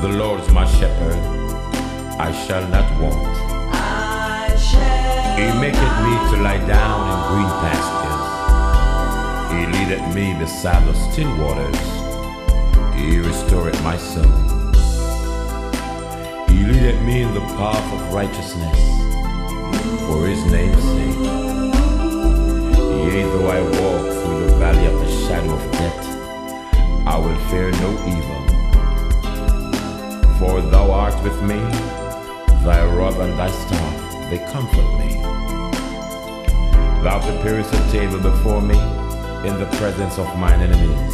The Lord is my shepherd, I shall not want. He maketh me to lie down in green pastures. He leadeth me beside the still waters. He restoreth my soul. He leadeth me in the path of righteousness for his name's sake. Yea, though I walk through the valley of the shadow of death, I will fear no evil. For thou art with me, thy rod and thy staff, they comfort me. Thou preparest a table before me in the presence of mine enemies.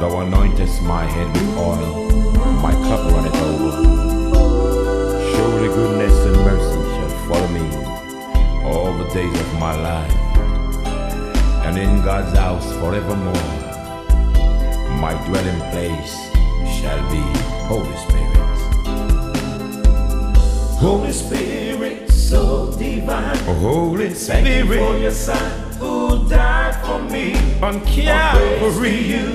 Thou anointest my head with oil, my cup runneth over. Surely goodness and mercy shall follow me all the days of my life, and in God's house forevermore. My dwelling place shall be Holy Spirit. Holy Spirit, so divine. Holy Thank you for Spirit, your Son who died for me. on Calvary, you.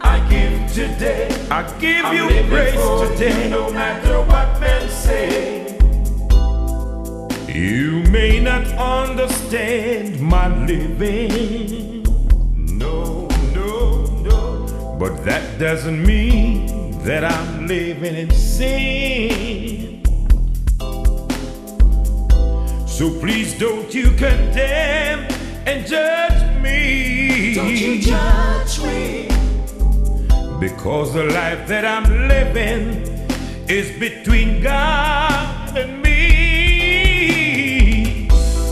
I give today. I give I'm you praise for you, today. no matter what men say. You may not understand my living, doesn't mean that I'm living in sin. So please don't you condemn and judge me. Don't you judge me. Because the life that I'm living is between God and me.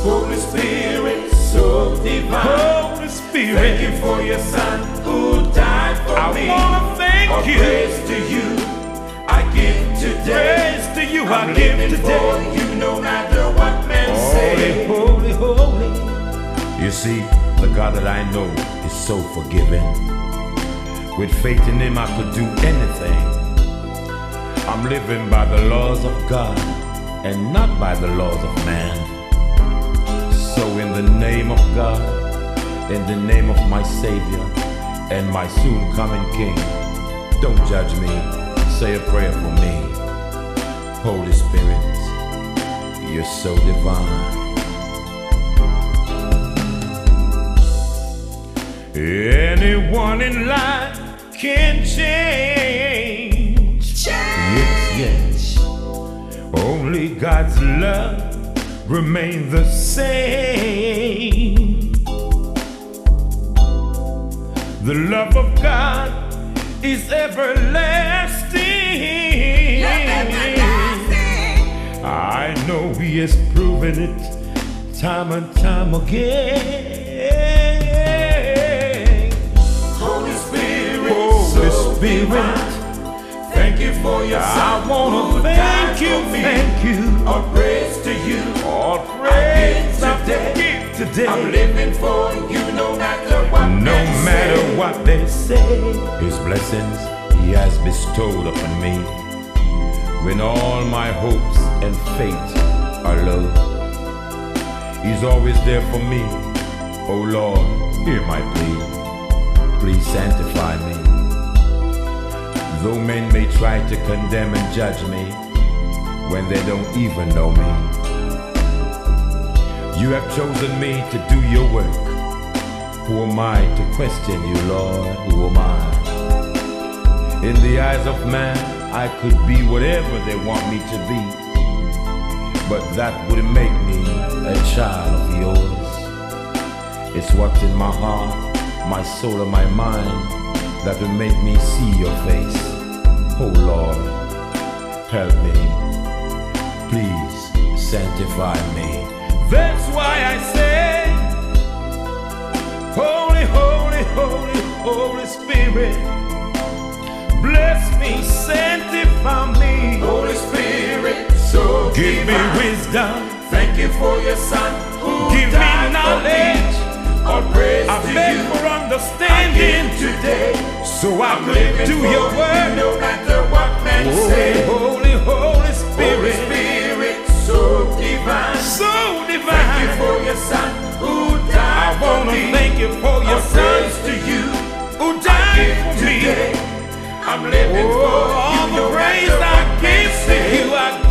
Holy Spirit, so divine. Holy Spirit, Thank you for your Son who I me. wanna thank All you. praise to you. I give today. praise to you I give today. you, no matter what men say. Holy, holy, holy. You see, the God that I know is so forgiving. With faith in Him, I could do anything. I'm living by the laws of God and not by the laws of man. So, in the name of God, in the name of my Savior and my soon coming King, don't judge me. Say a prayer for me. Holy Spirit, you're so divine. Anyone in life can change. Yes, yes. Only God's love remains the same. The love of God is everlasting. I know He has proven it time and time again. Holy Spirit, Holy so Spirit. Thank you for your Son. I wanna who thank you, thank you. All praise to you. All praise I today. give today. I'm living for you, what they say, His blessings He has bestowed upon me. When all my hopes and faith are low, He's always there for me. Oh Lord, hear my plea. Please sanctify me. Though men may try to condemn and judge me when they don't even know me, you have chosen me to do your work. Who am I to question you, Lord? Who am I? In the eyes of man, I could be whatever they want me to be. But that wouldn't make me a child of yours. It's what's in my heart, my soul, and my mind that will make me see your face. Oh Lord, help me. Please sanctify me. That's holy, Spirit, bless me, sanctify me. Holy Spirit, so Give me divine. wisdom, Thank you for your Son who Give me died knowledge. for me. All praise I beg you. for understanding, today. so I I'm could do your And for. All son praise to you. who I